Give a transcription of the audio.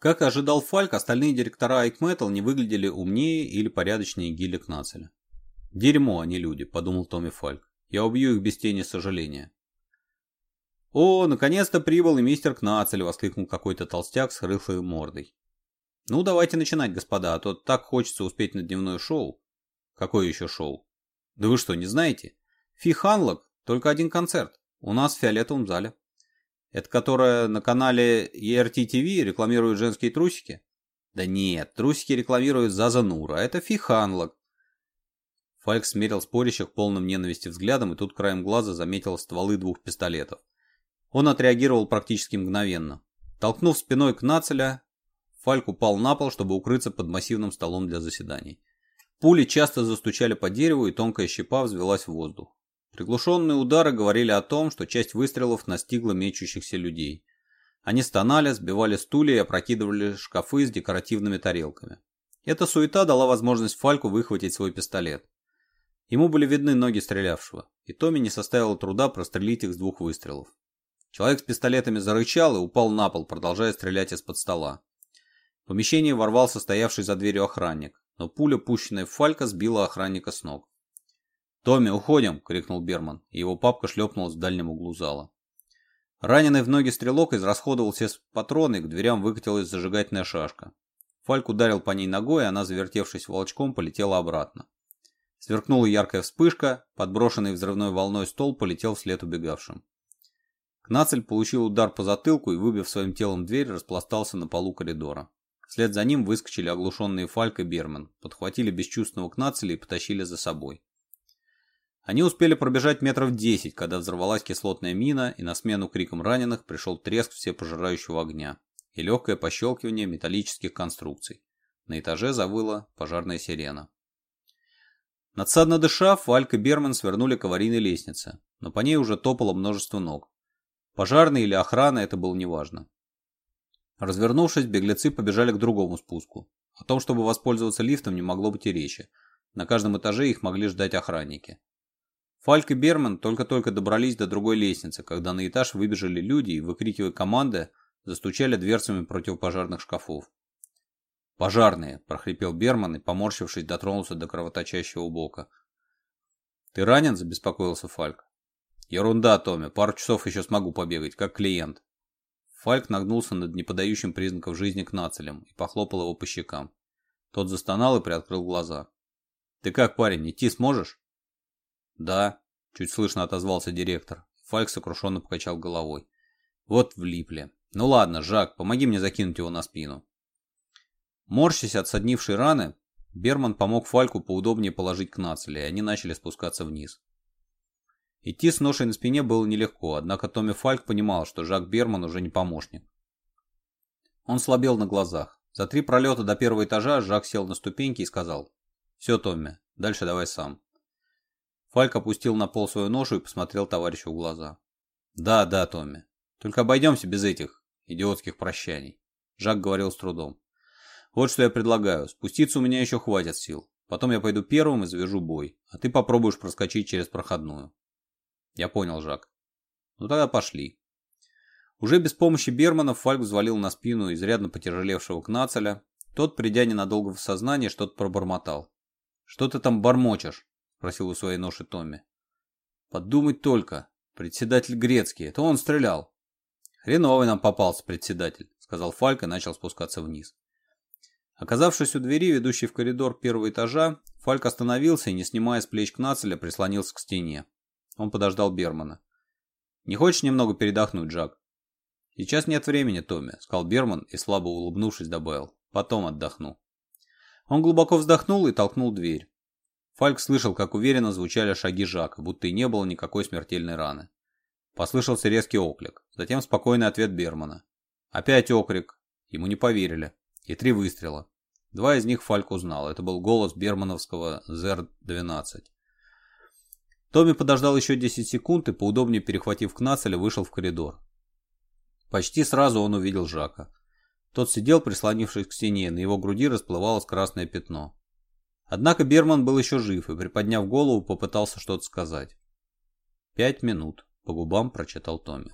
Как и ожидал Фальк, остальные директора Айкметал не выглядели умнее или порядочнее Гилли Кнацеля. «Дерьмо, а они люди», — подумал Томми Фальк. «Я убью их без тени сожаления». «О, наконец-то прибыл и мистер Кнацель!» — воскликнул какой-то толстяк с рыхлой мордой. «Ну, давайте начинать, господа, а то так хочется успеть на дневное шоу». «Какое еще шоу?» «Да вы что, не знаете? Фи Ханлок, только один концерт. У нас в фиолетовом зале». Это которая на канале ERT TV рекламирует женские трусики? Да нет, трусики рекламирует Заза Нура, а это фиханлок. Фальк смерил спорящих полным ненависти взглядом и тут краем глаза заметил стволы двух пистолетов. Он отреагировал практически мгновенно. Толкнув спиной к нацеля, Фальк упал на пол, чтобы укрыться под массивным столом для заседаний. Пули часто застучали по дереву, и тонкая щепа взвелась в воздух. Приглушенные удары говорили о том, что часть выстрелов настигла мечущихся людей. Они стонали, сбивали стулья и опрокидывали шкафы с декоративными тарелками. Эта суета дала возможность Фальку выхватить свой пистолет. Ему были видны ноги стрелявшего, и Томми не составило труда прострелить их с двух выстрелов. Человек с пистолетами зарычал и упал на пол, продолжая стрелять из-под стола. В помещение ворвался стоявший за дверью охранник, но пуля, пущенная в Фалька, сбила охранника с ног. «Томми, уходим!» — крикнул Берман, и его папка шлепнулась в дальнем углу зала. Раненый в ноги стрелок израсходовал все патроны, к дверям выкатилась зажигательная шашка. Фальк ударил по ней ногой, и она, завертевшись волчком, полетела обратно. Сверкнула яркая вспышка, подброшенный взрывной волной стол полетел вслед убегавшим. Кнацель получил удар по затылку и, выбив своим телом дверь, распластался на полу коридора. Вслед за ним выскочили оглушенные Фальк и Берман, подхватили бесчувственного Кнацеля и потащили за собой. Они успели пробежать метров 10, когда взорвалась кислотная мина, и на смену крикам раненых пришел треск всепожирающего огня и легкое пощелкивание металлических конструкций. На этаже завыла пожарная сирена. Надсадно дыша, Фальк и Берман свернули к аварийной лестнице, но по ней уже топало множество ног. Пожарные или охрана, это было неважно. Развернувшись, беглецы побежали к другому спуску. О том, чтобы воспользоваться лифтом, не могло быть и речи. На каждом этаже их могли ждать охранники. Фальк и Берман только-только добрались до другой лестницы, когда на этаж выбежали люди и, выкрикивая команды, застучали дверцами противопожарных шкафов. «Пожарные!» – прохрипел Берман и, поморщившись, дотронулся до кровоточащего бока. «Ты ранен?» – забеспокоился Фальк. «Ерунда, Томми, пару часов еще смогу побегать, как клиент». Фальк нагнулся над неподающим признаков жизни к нацелям и похлопал его по щекам. Тот застонал и приоткрыл глаза. «Ты как, парень, идти сможешь?» «Да», – чуть слышно отозвался директор. Фальк сокрушенно покачал головой. «Вот влипли. Ну ладно, Жак, помоги мне закинуть его на спину». Морщась от соднившей раны, Берман помог Фальку поудобнее положить к нацеле, и они начали спускаться вниз. Идти с ношей на спине было нелегко, однако Томми Фальк понимал, что Жак Берман уже не помощник. Он слабел на глазах. За три пролета до первого этажа Жак сел на ступеньки и сказал «Все, Томми, дальше давай сам». Фальк опустил на пол свою ношу и посмотрел товарищу в глаза. «Да, да, Томми. Только обойдемся без этих идиотских прощаний», — Жак говорил с трудом. «Вот что я предлагаю. Спуститься у меня еще хватит сил. Потом я пойду первым и завяжу бой, а ты попробуешь проскочить через проходную». «Я понял, Жак. Ну тогда пошли». Уже без помощи Бермана Фальк взвалил на спину изрядно потяжелевшего Кнацеля. Тот, придя ненадолго в сознание, что-то пробормотал. «Что ты там бормочешь?» просил у своей ноши Томми. Подумать только, председатель Грецкий, это он стрелял. Хреновый нам попался председатель, сказал Фальк и начал спускаться вниз. Оказавшись у двери, ведущей в коридор первого этажа, Фальк остановился и, не снимая с плеч Кнацеля, прислонился к стене. Он подождал Бермана. «Не хочешь немного передохнуть, Джак?» «Сейчас нет времени, Томми», — сказал Берман и, слабо улыбнувшись, добавил. «Потом отдохну». Он глубоко вздохнул и толкнул дверь. Фальк слышал, как уверенно звучали шаги Жака, будто и не было никакой смертельной раны. Послышался резкий оклик, затем спокойный ответ Бермана. Опять окрик. Ему не поверили. И три выстрела. Два из них Фальк узнал. Это был голос бермановского ЗР-12. Томми подождал еще 10 секунд и, поудобнее перехватив Кнацеля, вышел в коридор. Почти сразу он увидел Жака. Тот сидел, прислонившись к стене, на его груди расплывалось красное пятно. Однако Берман был еще жив и, приподняв голову, попытался что-то сказать. «Пять минут», — по губам прочитал Томми.